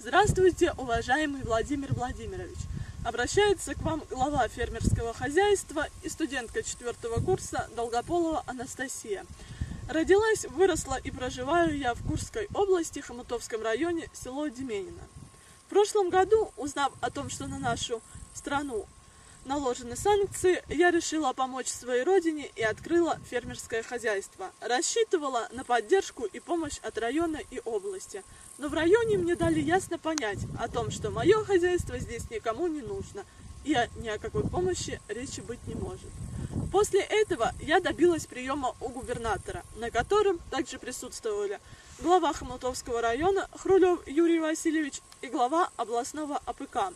Здравствуйте, уважаемый Владимир Владимирович. Обращается к вам глава фермерского хозяйства и студентка четвертого курса Долгополова Анастасия. Родилась, выросла и проживаю я в Курской области, Хомутовском районе, село Деменино. В прошлом году, узнав о том, что на нашу страну наложены санкции, я решила помочь своей родине и открыла фермерское хозяйство. Рассчитывала на поддержку и помощь от района и области. Но в районе мне дали ясно понять о том, что мое хозяйство здесь никому не нужно, и ни о какой помощи речи быть не может. После этого я добилась приема у губернатора, на котором также присутствовали глава Хомутовского района Хрулев Юрий Васильевич и глава областного АПК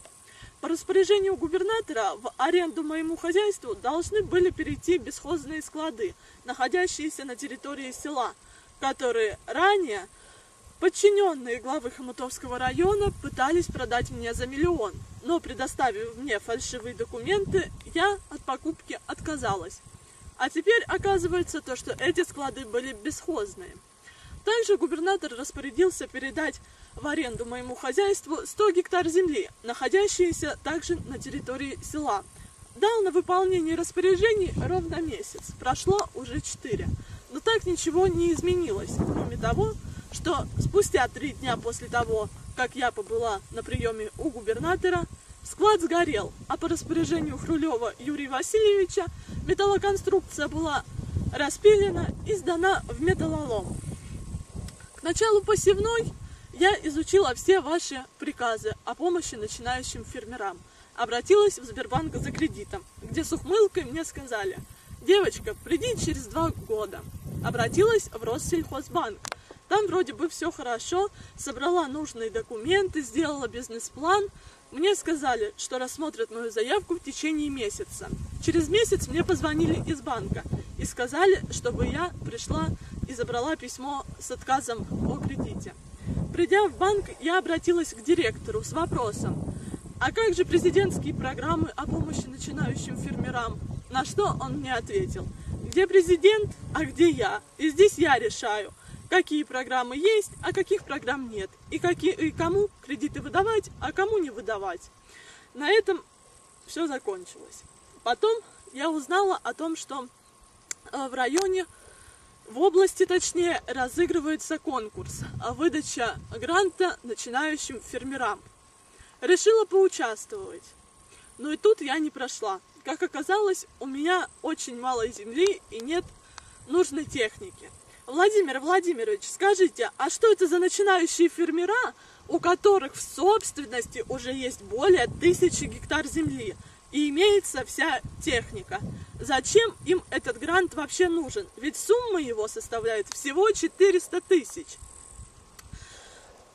по распоряжению губернатора в аренду моему хозяйству должны были перейти бесхозные склады, находящиеся на территории села, которые ранее подчиненные главы Хомутовского района пытались продать мне за миллион, но предоставив мне фальшивые документы, я от покупки отказалась. А теперь оказывается то, что эти склады были бесхозные. Также губернатор распорядился передать в аренду моему хозяйству 100 гектар земли, находящиеся также на территории села. Дал на выполнение распоряжений ровно месяц, прошло уже 4. Но так ничего не изменилось, кроме того, что спустя три дня после того, как я побыла на приеме у губернатора, склад сгорел, а по распоряжению Хрулева Юрия Васильевича металлоконструкция была распилена и сдана в металлолом. К началу посевной я изучила все ваши приказы о помощи начинающим фермерам. Обратилась в Сбербанк за кредитом, где с ухмылкой мне сказали, девочка, приди через два года. Обратилась в Россельхозбанк. Там вроде бы все хорошо, собрала нужные документы, сделала бизнес-план. Мне сказали, что рассмотрят мою заявку в течение месяца. Через месяц мне позвонили из банка и сказали, чтобы я пришла и забрала письмо с отказом о кредите. Придя в банк, я обратилась к директору с вопросом, а как же президентские программы о помощи начинающим фермерам? На что он мне ответил, где президент, а где я? И здесь я решаю, какие программы есть, а каких программ нет, и, какие, и кому кредиты выдавать, а кому не выдавать. На этом все закончилось. Потом я узнала о том, что э, в районе в области, точнее, разыгрывается конкурс о выдаче гранта начинающим фермерам. Решила поучаствовать. Но и тут я не прошла. Как оказалось, у меня очень мало земли и нет нужной техники. Владимир Владимирович, скажите, а что это за начинающие фермера, у которых в собственности уже есть более тысячи гектар земли и имеется вся техника? Зачем им этот грант вообще нужен? Ведь сумма его составляет всего 400 тысяч.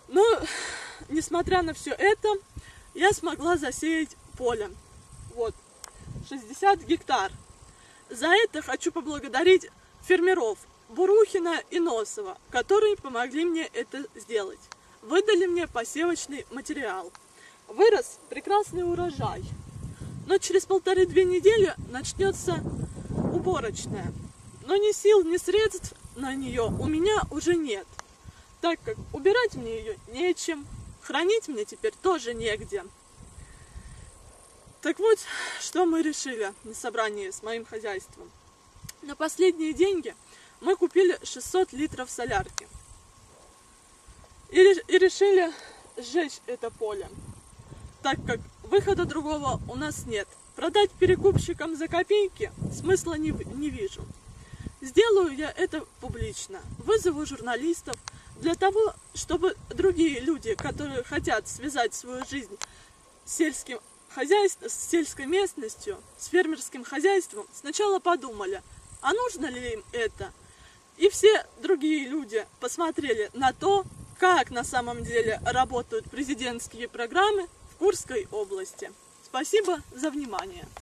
Но, несмотря на все это, я смогла засеять поле. Вот, 60 гектар. За это хочу поблагодарить фермеров Бурухина и Носова, которые помогли мне это сделать. Выдали мне посевочный материал. Вырос прекрасный урожай. Но через полторы-две недели начнется уборочная. Но ни сил, ни средств на нее у меня уже нет, так как убирать мне ее нечем, хранить мне теперь тоже негде. Так вот, что мы решили на собрании с моим хозяйством. На последние деньги мы купили 600 литров солярки. И, решили сжечь это поле, так как Выхода другого у нас нет. Продать перекупщикам за копейки смысла не, не вижу. Сделаю я это публично. Вызову журналистов для того, чтобы другие люди, которые хотят связать свою жизнь с сельским хозяйством, с сельской местностью, с фермерским хозяйством, сначала подумали, а нужно ли им это? И все другие люди посмотрели на то, как на самом деле работают президентские программы Курской области. Спасибо за внимание.